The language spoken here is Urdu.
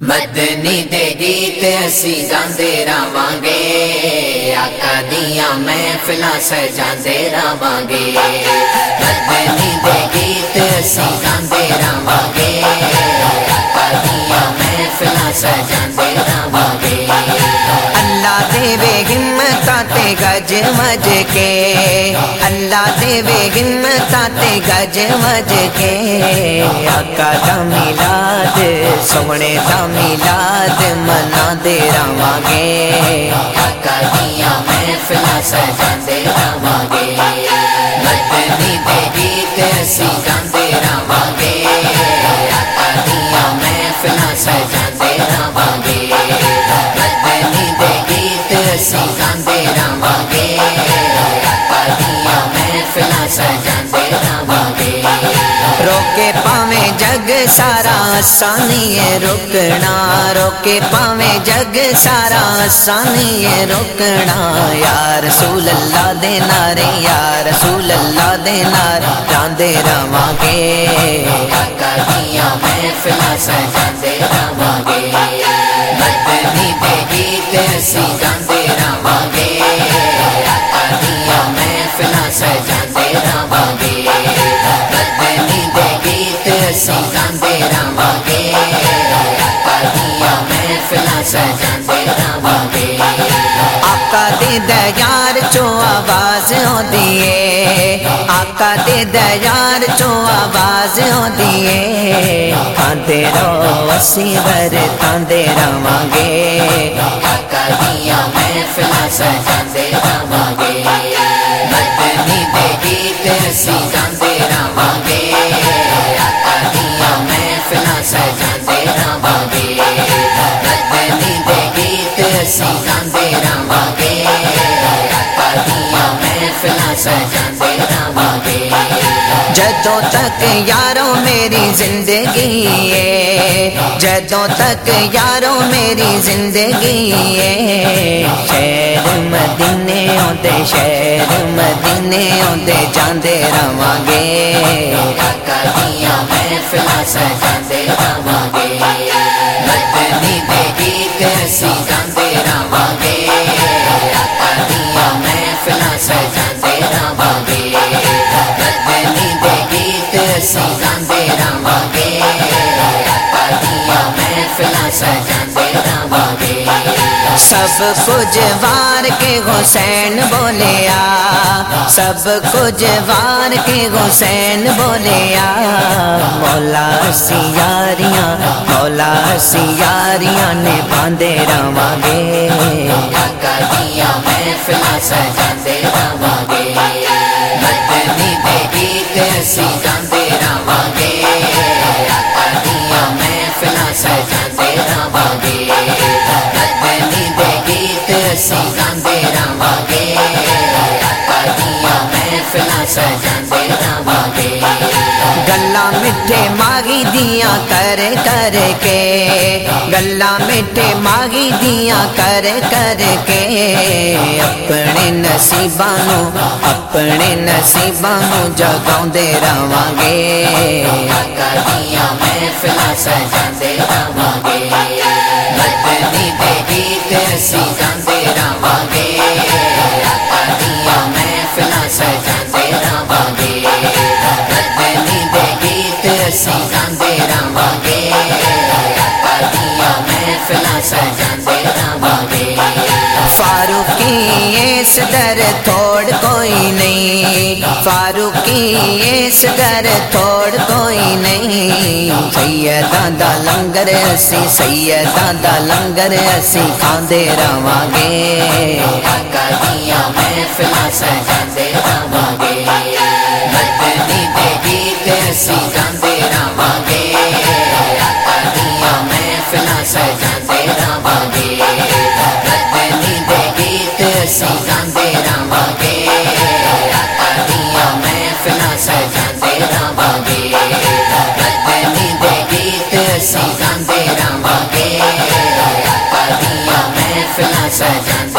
مدنی دے گیت اسی گاندے راواں گے آقا دیاں محفلاں سجاندے رواں گے مدنی دے گیت اسی گاندے راواں گے آقا دیاں محفلاں سجاندے گج مج کے اللہ دے وے ہمت تے گج مج کے آقا دا میلاد سونے دا میلاد منا دے راواں گے آقا دیاں محفلاں سجاندے راواں گے مدنی دے گیت اسی روکے پاویں جگ سارا آسانی ہے رکنا روکے پاویں جگ سارا آسانی ہے رکنا یا رسول اللہ دے نارے یا رسول اللہ دے نارے جاندے رواں گے آقا محفلاں سجاندے راواں گے مدنی دے گیت اسی گاندے آقا دے دیار چو آواز ہوندی ہے آقا دے دیار چو آواز ہوندی ہے کھاندے رہو، اسی ور کھاندے رواں گے آقا دیاں محفلاں سجاندے راواں گے مدنی دے گیت اسی گاندے راواں گے آقا دیاں محفلاں سجاندے جدوں تک یاروں میری زندگی ہے، جدوں تک یاروں میری زندگی ہے۔ شہر مدینے ہوندے، شہر مدینے ہوندے جاندے رواں گے۔ آقا دیاں محفلاں سجاندے گے۔ سب کچھ وار کے حسین بولیا، سب کچھ وار کے حسین بولیا۔ مولا سیاریاں مولا سیاریاں نے باندھے رواں گے۔ آقا دیاں محفلاں سجاندے راواں گے۔ مدنی دے گیت اسی گاندے راواں گے۔ آقا دیاں سجاندے راواں گلا میٹھے ماگی دیاں کر کر کے، گلا میٹھے ماگی دیاں کر کر کے۔ اپنے نصیباں نو اپنے نصیباں نو جگاوندے رواں گے آقا دیاں محفلاں سجاندے راواں گے۔ مدنی دے گیت اسی اس در توڑ کوئی نہیں۔ فاروقی، اس در توڑ کوئی نہیں۔ سیداں دا لنگر اسی سیداں دا لنگر اسی کھاندے رواں گے آقا دیاں محفلاں سجاندے راواں گے مدنی دے گیت اسی گاندے راواں گے آقا دیاں محفلاں سجاندے راواں گے گیت اسی گاندے راواں گے آقا دیاں محفلاں سجاندے راواں دے گیت اسی گاندے راواں گے آقا سجاندے